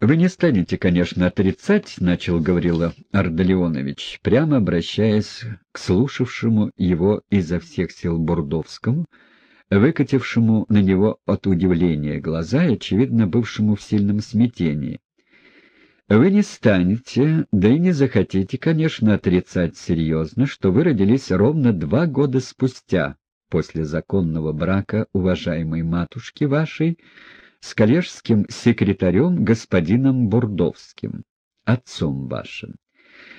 «Вы не станете, конечно, отрицать, — начал Гаврила Ардалионович, прямо обращаясь к слушавшему его изо всех сил Бурдовскому, выкатившему на него от удивления глаза и, очевидно, бывшему в сильном смятении. Вы не станете, да и не захотите, конечно, отрицать серьезно, что вы родились ровно два года спустя после законного брака уважаемой матушки вашей, с коллежским секретарем господином Бурдовским, отцом вашим.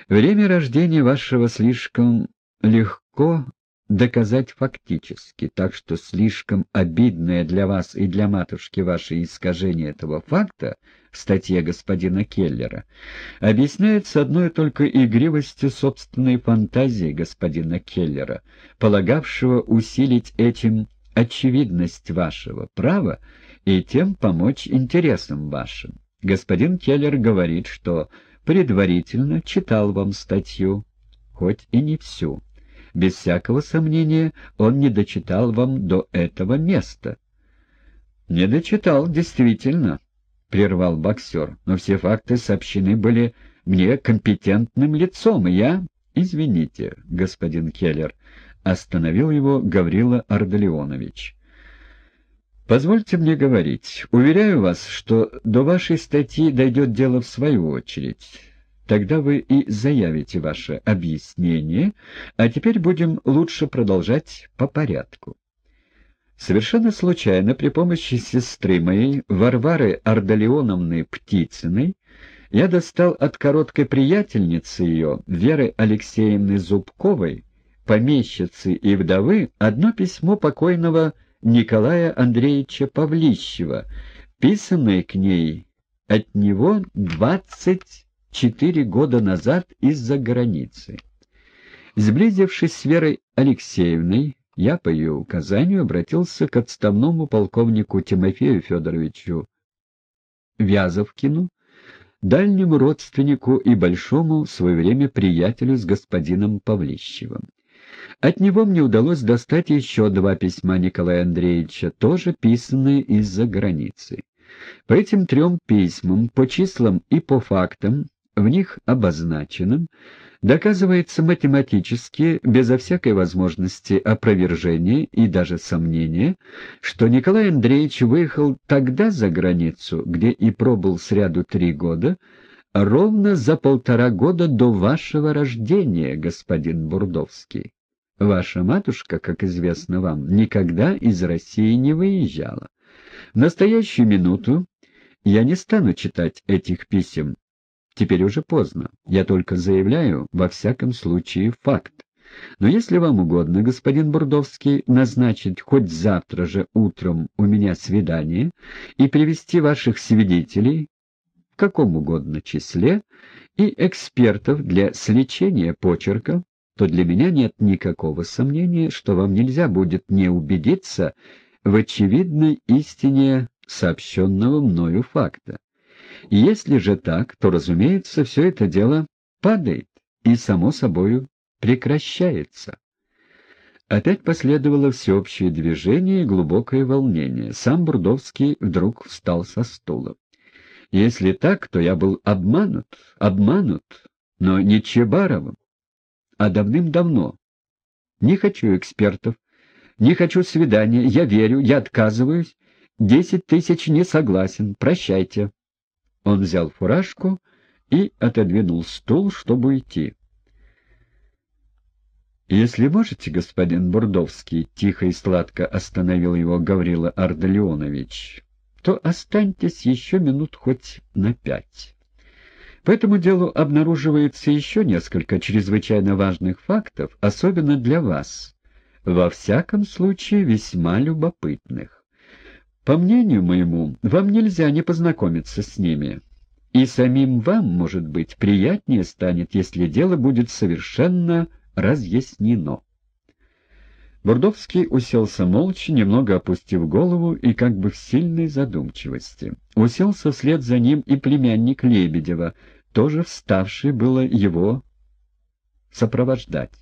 Время рождения вашего слишком легко доказать фактически, так что слишком обидное для вас и для матушки ваше искажение этого факта в статье господина Келлера объясняется одной только игривостью собственной фантазии господина Келлера, полагавшего усилить этим очевидность вашего права и тем помочь интересам вашим. Господин Келлер говорит, что предварительно читал вам статью, хоть и не всю. Без всякого сомнения, он не дочитал вам до этого места. — Не дочитал, действительно, — прервал боксер, — но все факты сообщены были мне компетентным лицом, и я... — Извините, господин Келлер, — остановил его Гаврила Ардалионович. Позвольте мне говорить. Уверяю вас, что до вашей статьи дойдет дело в свою очередь. Тогда вы и заявите ваше объяснение, а теперь будем лучше продолжать по порядку. Совершенно случайно при помощи сестры моей, Варвары Ардалионовны Птицыной, я достал от короткой приятельницы ее, Веры Алексеевны Зубковой, помещицы и вдовы, одно письмо покойного Николая Андреевича Павлищева, писанное к ней от него двадцать четыре года назад из-за границы. Сблизившись с Верой Алексеевной, я по ее указанию обратился к отставному полковнику Тимофею Федоровичу Вязовкину, дальнему родственнику и большому в свое время приятелю с господином Павлищевым. От него мне удалось достать еще два письма Николая Андреевича, тоже писанные из-за границы. По этим трем письмам, по числам и по фактам, в них обозначенным, доказывается математически, безо всякой возможности опровержения и даже сомнения, что Николай Андреевич выехал тогда за границу, где и пробыл сряду три года, ровно за полтора года до вашего рождения, господин Бурдовский. Ваша матушка, как известно вам, никогда из России не выезжала. В настоящую минуту я не стану читать этих писем. Теперь уже поздно. Я только заявляю, во всяком случае, факт. Но если вам угодно, господин Бурдовский, назначить хоть завтра же утром у меня свидание и привести ваших свидетелей в каком угодно числе и экспертов для сличения почерка, то для меня нет никакого сомнения, что вам нельзя будет не убедиться в очевидной истине сообщенного мною факта. Если же так, то, разумеется, все это дело падает и, само собою, прекращается. Опять последовало всеобщее движение и глубокое волнение. Сам Бурдовский вдруг встал со стула. Если так, то я был обманут, обманут, но не Чебаровым а давным-давно. Не хочу экспертов, не хочу свидания, я верю, я отказываюсь. Десять тысяч не согласен, прощайте. Он взял фуражку и отодвинул стул, чтобы уйти. «Если можете, господин Бурдовский», — тихо и сладко остановил его Гаврила Ардалионович, — «то останьтесь еще минут хоть на пять». По этому делу обнаруживается еще несколько чрезвычайно важных фактов, особенно для вас, во всяком случае весьма любопытных. По мнению моему, вам нельзя не познакомиться с ними, и самим вам, может быть, приятнее станет, если дело будет совершенно разъяснено. Бурдовский уселся молча, немного опустив голову и как бы в сильной задумчивости. Уселся вслед за ним и племянник Лебедева, тоже вставший было его сопровождать.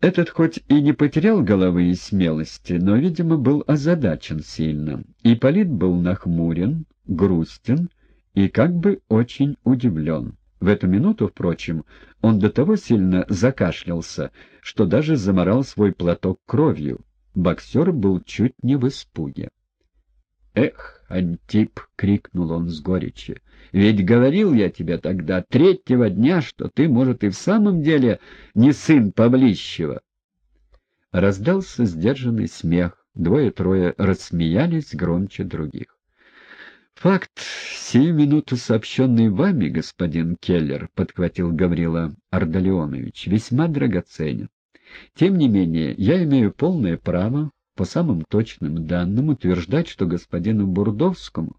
Этот хоть и не потерял головы и смелости, но, видимо, был озадачен сильно. Ипполит был нахмурен, грустен и как бы очень удивлен. В эту минуту, впрочем, он до того сильно закашлялся, что даже заморал свой платок кровью. Боксер был чуть не в испуге. «Эх, Антип!» — крикнул он с горечи. «Ведь говорил я тебе тогда, третьего дня, что ты, может, и в самом деле не сын Павлищева». Раздался сдержанный смех, двое-трое рассмеялись громче других. «Факт, сию минуту сообщенный вами, господин Келлер, — подхватил Гаврила Ардалионович, — весьма драгоценен. Тем не менее, я имею полное право по самым точным данным утверждать, что господину Бурдовскому,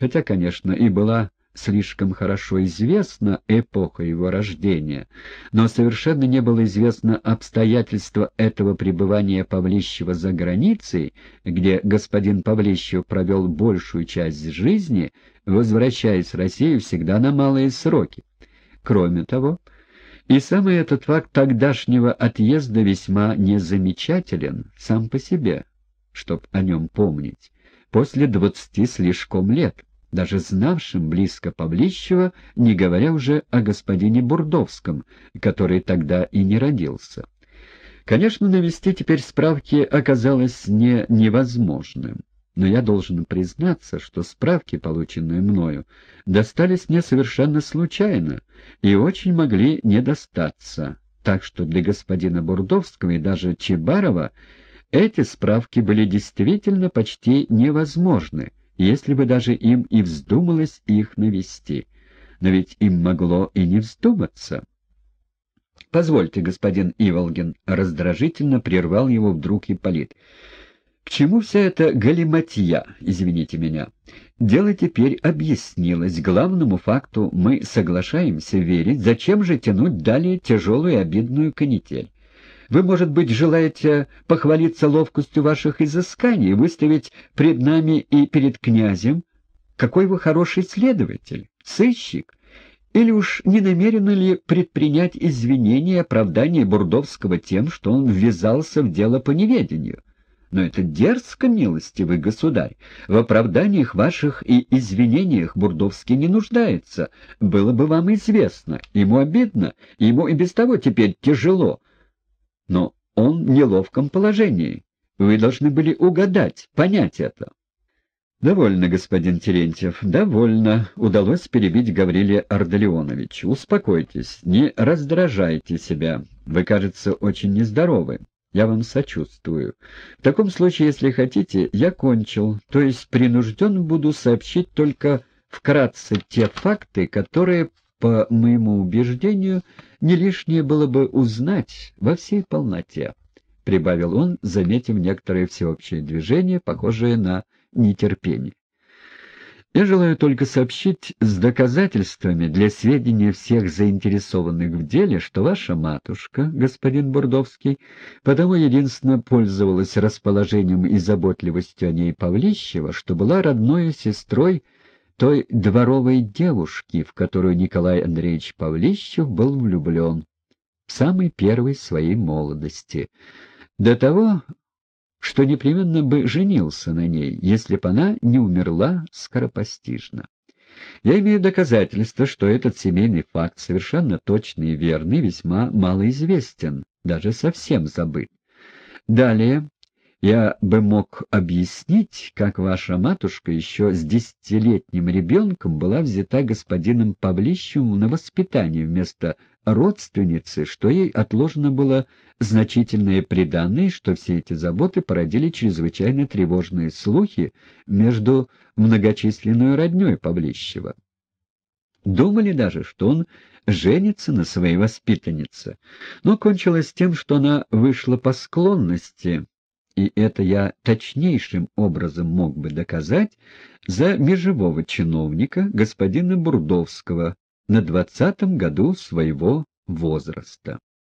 хотя, конечно, и была слишком хорошо известна эпоха его рождения, но совершенно не было известно обстоятельства этого пребывания Павлищева за границей, где господин Павлищев провел большую часть жизни, возвращаясь в Россию всегда на малые сроки. Кроме того, и самый этот факт тогдашнего отъезда весьма незамечателен сам по себе, чтоб о нем помнить, после двадцати слишком лет, даже знавшим близко Павлищева, не говоря уже о господине Бурдовском, который тогда и не родился. Конечно, навести теперь справки оказалось не невозможным но я должен признаться, что справки, полученные мною, достались мне совершенно случайно и очень могли не достаться, так что для господина Бурдовского и даже Чебарова эти справки были действительно почти невозможны, если бы даже им и вздумалось их навести. Но ведь им могло и не вздуматься. «Позвольте, господин Иволгин», — раздражительно прервал его вдруг Ипполит, — к чему вся эта галиматья, извините меня? Дело теперь объяснилось. Главному факту мы соглашаемся верить. Зачем же тянуть далее тяжелую и обидную канитель? Вы, может быть, желаете похвалиться ловкостью ваших изысканий, выставить пред нами и перед князем, какой вы хороший следователь, сыщик, или уж не намерены ли предпринять извинения и оправдание Бурдовского тем, что он ввязался в дело по неведению? Но это дерзко, милостивый государь. В оправданиях ваших и извинениях Бурдовский не нуждается. Было бы вам известно. Ему обидно, ему и без того теперь тяжело. Но он в неловком положении. Вы должны были угадать, понять это. «Довольно, господин Терентьев, довольно», — удалось перебить Гаврилия Ардалионович. «Успокойтесь, не раздражайте себя. Вы, кажется, очень нездоровы. Я вам сочувствую. В таком случае, если хотите, я кончил, то есть принужден буду сообщить только вкратце те факты, которые, по моему убеждению, не лишнее было бы узнать во всей полноте, — прибавил он, заметив некоторое всеобщее движение, похожее на нетерпение. Я желаю только сообщить с доказательствами для сведения всех заинтересованных в деле, что ваша матушка, господин Бурдовский, потому единственно пользовалась расположением и заботливостью о ней Павлищева, что была родной сестрой той дворовой девушки, в которую Николай Андреевич Павлищев был влюблен в самой первой своей молодости. До того что непременно бы женился на ней, если бы она не умерла скоропостижно. Я имею доказательства, что этот семейный факт совершенно точный и верный, весьма малоизвестен, даже совсем забыт. Далее я бы мог объяснить, как ваша матушка еще с десятилетним ребенком была взята господином Павлищевым на воспитание вместо родственницы, что ей отложено было значительные приданные, что все эти заботы породили чрезвычайно тревожные слухи между многочисленной родней Павлищева. Думали даже, что он женится на своей воспитаннице, но кончилось тем, что она вышла по склонности, и это я точнейшим образом мог бы доказать, за межевого чиновника господина Бурдовского, на двадцатом году своего возраста.